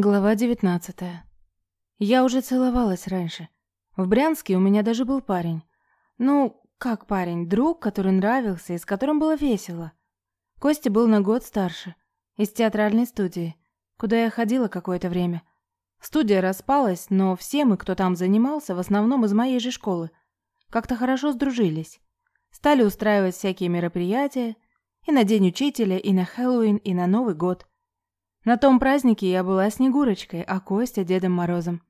Глава 19. Я уже целовалась раньше. В Брянске у меня даже был парень. Ну, как парень, друг, который нравился и с которым было весело. Костя был на год старше, из театральной студии, куда я ходила какое-то время. Студия распалась, но все мы, кто там занимался, в основном из моей же школы, как-то хорошо сдружились. Стали устраивать всякие мероприятия, и на День учителя, и на Хэллоуин, и на Новый год. На том празднике я была Снегурочкой, а Костя Дедом Морозом.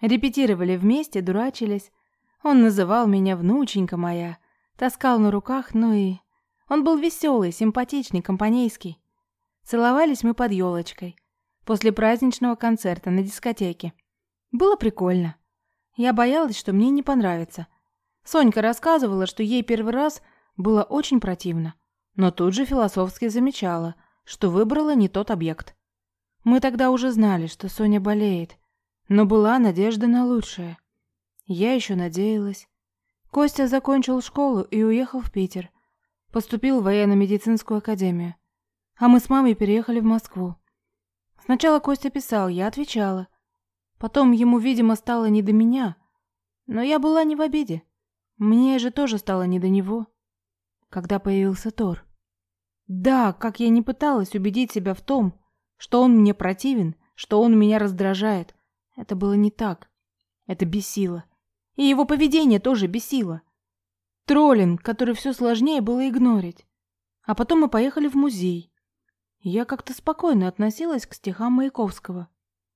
Репетировали вместе, дурачились. Он называл меня внученька моя, таскал на руках, ну и... Он был веселый, симпатичный, компанейский. Целовались мы под елочкой. После праздничного концерта на дискотеке. Было прикольно. Я боялась, что мне не понравится. Сонька рассказывала, что ей первый раз было очень противно, но тут же философски замечала, что выбрала не тот объект. Мы тогда уже знали, что Соня болеет, но была надежда на лучшее. Я еще надеялась. Костя закончил школу и уехал в Питер. Поступил в военно-медицинскую академию. А мы с мамой переехали в Москву. Сначала Костя писал, я отвечала. Потом ему, видимо, стало не до меня. Но я была не в обиде. Мне же тоже стало не до него. Когда появился Тор. Да, как я не пыталась убедить себя в том, что он мне противен, что он меня раздражает. Это было не так. Это бесило. И его поведение тоже бесило. Троллинг, который все сложнее было игнорить. А потом мы поехали в музей. Я как-то спокойно относилась к стихам Маяковского.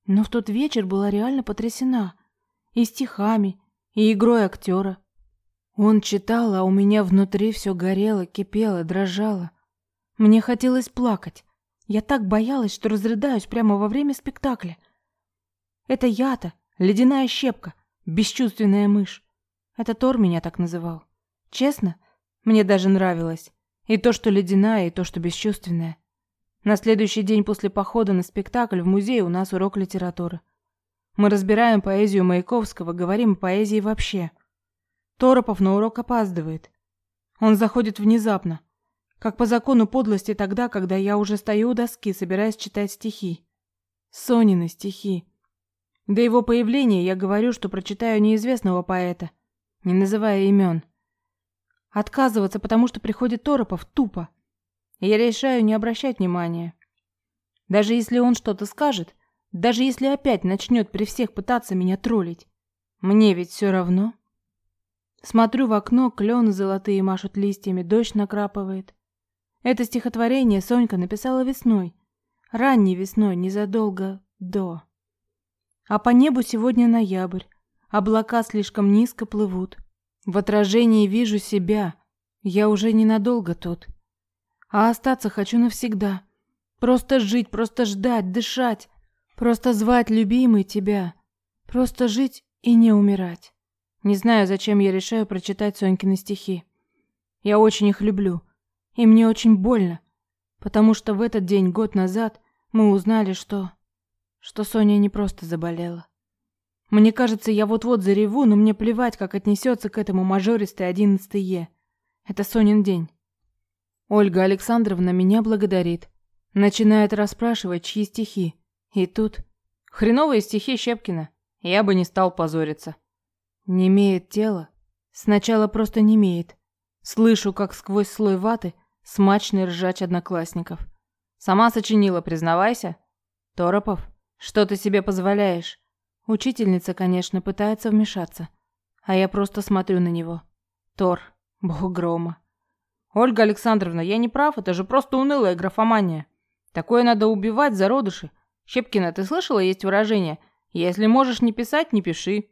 Но в тот вечер была реально потрясена. И стихами, и игрой актера. Он читал, а у меня внутри все горело, кипело, дрожало. Мне хотелось плакать. Я так боялась, что разрыдаюсь прямо во время спектакля. Это я-то, ледяная щепка, бесчувственная мышь. Это Тор меня так называл. Честно, мне даже нравилось. И то, что ледяная, и то, что бесчувственная. На следующий день после похода на спектакль в музее у нас урок литературы. Мы разбираем поэзию Маяковского, говорим о поэзии вообще. Торопов на урок опаздывает. Он заходит внезапно, как по закону подлости тогда, когда я уже стою у доски, собираясь читать стихи. Сонины стихи. До его появления я говорю, что прочитаю неизвестного поэта, не называя имен. Отказываться, потому что приходит Торопов, тупо. Я решаю не обращать внимания. Даже если он что-то скажет, даже если опять начнет при всех пытаться меня троллить, мне ведь все равно. Смотрю в окно, клены золотые машут листьями, дождь накрапывает. Это стихотворение Сонька написала весной. Ранней весной, незадолго до. А по небу сегодня ноябрь. Облака слишком низко плывут. В отражении вижу себя. Я уже ненадолго тут. А остаться хочу навсегда. Просто жить, просто ждать, дышать. Просто звать любимый тебя. Просто жить и не умирать. Не знаю, зачем я решаю прочитать Сонькины стихи. Я очень их люблю. И мне очень больно, потому что в этот день год назад мы узнали, что... что Соня не просто заболела. Мне кажется, я вот-вот зареву, но мне плевать, как отнесется к этому мажористый одиннадцатый Е. Это Сонин день. Ольга Александровна меня благодарит. Начинает расспрашивать, чьи стихи. И тут... Хреновые стихи Щепкина. Я бы не стал позориться. Не имеет тела. Сначала просто не имеет. Слышу, как сквозь слой ваты Смачный ржач одноклассников. Сама сочинила, признавайся. Торопов, что ты себе позволяешь? Учительница, конечно, пытается вмешаться, а я просто смотрю на него. Тор, бог грома. Ольга Александровна, я не прав, это же просто унылая графомания. Такое надо убивать зародыши. Щепкина, ты слышала, есть выражение «Если можешь не писать, не пиши».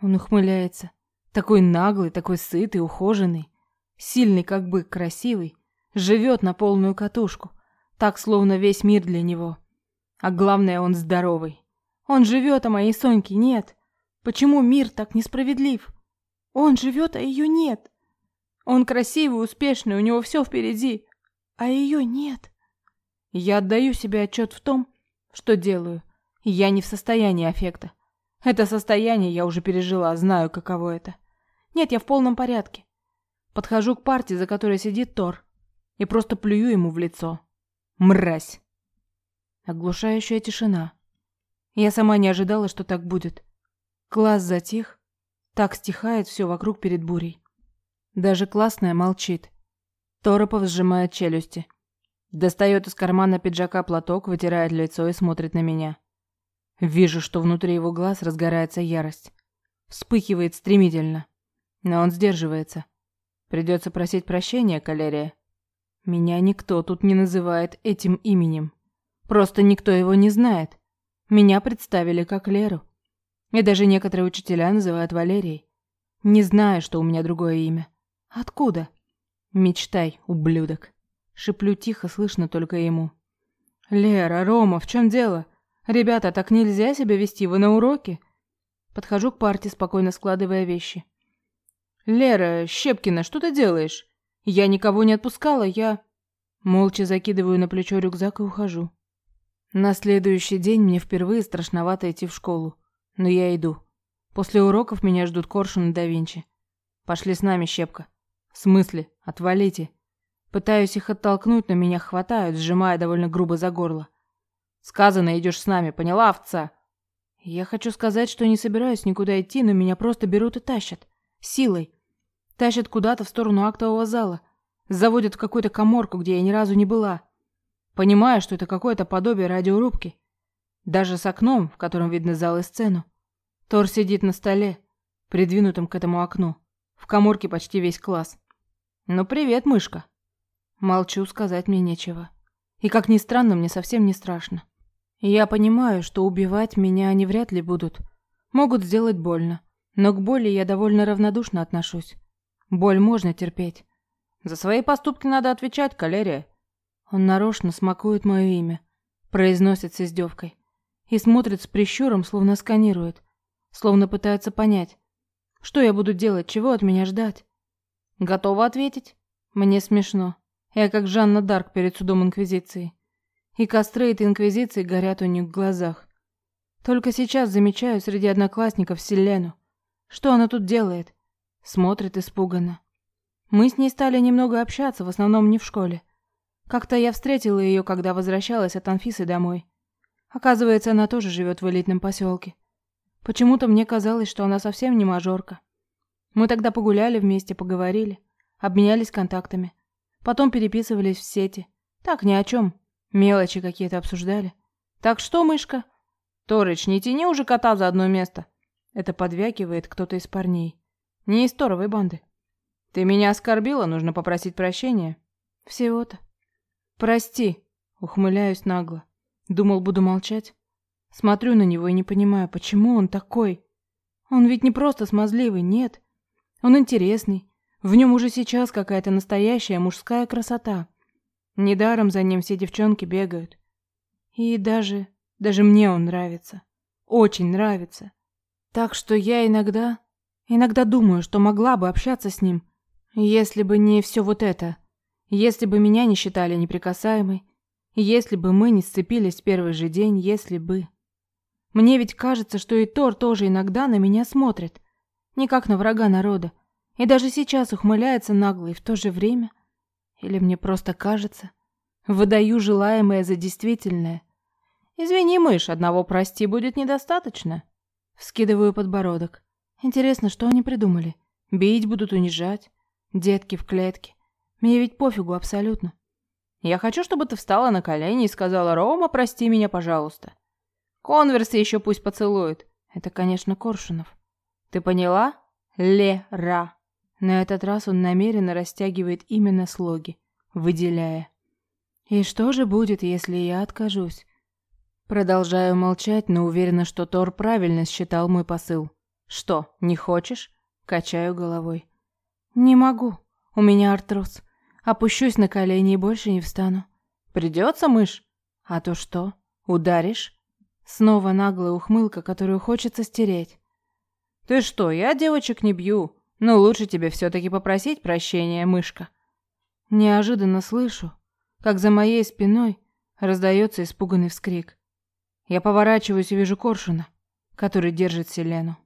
Он ухмыляется. Такой наглый, такой сытый, ухоженный. Сильный, как бык, красивый. Живет на полную катушку, так словно весь мир для него. А главное, он здоровый. Он живет, а моей Соньки нет. Почему мир так несправедлив? Он живет, а ее нет. Он красивый, успешный, у него все впереди, а ее нет. Я отдаю себе отчет в том, что делаю. Я не в состоянии аффекта. Это состояние я уже пережила, знаю, каково это. Нет, я в полном порядке. Подхожу к партии, за которой сидит Тор и просто плюю ему в лицо. Мразь. Оглушающая тишина. Я сама не ожидала, что так будет. Класс затих. Так стихает все вокруг перед бурей. Даже классная молчит. Торопов сжимает челюсти. Достает из кармана пиджака платок, вытирает лицо и смотрит на меня. Вижу, что внутри его глаз разгорается ярость. Вспыхивает стремительно. Но он сдерживается. Придется просить прощения, Калерия. Меня никто тут не называет этим именем. Просто никто его не знает. Меня представили как Леру. И даже некоторые учителя называют Валерией. Не знаю, что у меня другое имя. Откуда? Мечтай, ублюдок. Шиплю тихо, слышно только ему. Лера, Рома, в чем дело? Ребята, так нельзя себя вести, вы на уроке. Подхожу к парте, спокойно складывая вещи. Лера, Щепкина, что ты делаешь? Я никого не отпускала, я молча закидываю на плечо рюкзак и ухожу. На следующий день мне впервые страшновато идти в школу, но я иду. После уроков меня ждут Коршун и да Винчи. Пошли с нами, Щепка. В смысле? Отвалите. Пытаюсь их оттолкнуть, но меня хватают, сжимая довольно грубо за горло. Сказано, идешь с нами, поняла, овца? Я хочу сказать, что не собираюсь никуда идти, но меня просто берут и тащат. Силой. Тащат куда-то в сторону актового зала. Заводят в какую-то коморку, где я ни разу не была. Понимаю, что это какое-то подобие радиорубки. Даже с окном, в котором видно зал и сцену. Тор сидит на столе, придвинутом к этому окну. В коморке почти весь класс. «Ну, привет, мышка». Молчу, сказать мне нечего. И, как ни странно, мне совсем не страшно. Я понимаю, что убивать меня они вряд ли будут. Могут сделать больно. Но к боли я довольно равнодушно отношусь. Боль можно терпеть. За свои поступки надо отвечать, Калерия. Он нарочно смакует мое имя, произносит с издевкой. И смотрит с прищуром, словно сканирует. Словно пытается понять. Что я буду делать, чего от меня ждать? Готова ответить? Мне смешно. Я как Жанна Дарк перед судом Инквизиции. И костры этой Инквизиции горят у них в глазах. Только сейчас замечаю среди одноклассников Селену. Что она тут делает? Смотрит испуганно. Мы с ней стали немного общаться, в основном не в школе. Как-то я встретила ее, когда возвращалась от Анфисы домой. Оказывается, она тоже живет в элитном поселке. Почему-то мне казалось, что она совсем не мажорка. Мы тогда погуляли вместе, поговорили, обменялись контактами. Потом переписывались в сети. Так, ни о чем. Мелочи какие-то обсуждали. Так что, мышка? Торыч, не тяни уже кота за одно место. Это подвякивает кто-то из парней. Не из торовой банды. Ты меня оскорбила, нужно попросить прощения. Всего-то. Прости, ухмыляюсь нагло. Думал, буду молчать. Смотрю на него и не понимаю, почему он такой. Он ведь не просто смазливый, нет. Он интересный. В нем уже сейчас какая-то настоящая мужская красота. Недаром за ним все девчонки бегают. И даже, даже мне он нравится. Очень нравится. Так что я иногда... Иногда думаю, что могла бы общаться с ним, если бы не все вот это. Если бы меня не считали неприкасаемой. Если бы мы не сцепились в первый же день, если бы... Мне ведь кажется, что и Тор тоже иногда на меня смотрит. Не как на врага народа. И даже сейчас ухмыляется нагло и в то же время... Или мне просто кажется... Выдаю желаемое за действительное. Извини, мышь, одного прости будет недостаточно. Вскидываю подбородок. Интересно, что они придумали? Бить будут, унижать? Детки в клетке. Мне ведь пофигу абсолютно. Я хочу, чтобы ты встала на колени и сказала, «Рома, прости меня, пожалуйста». Конверсы еще пусть поцелует. Это, конечно, Коршунов. Ты поняла? Лера. На этот раз он намеренно растягивает именно слоги, выделяя. И что же будет, если я откажусь? Продолжаю молчать, но уверена, что Тор правильно считал мой посыл. Что, не хочешь? Качаю головой. Не могу. У меня артроз. Опущусь на колени и больше не встану. Придется, мышь? А то что? Ударишь? Снова наглая ухмылка, которую хочется стереть. Ты что, я девочек не бью. Но лучше тебе все-таки попросить прощения, мышка. Неожиданно слышу, как за моей спиной раздается испуганный вскрик. Я поворачиваюсь и вижу Коршуна, который держит Селену.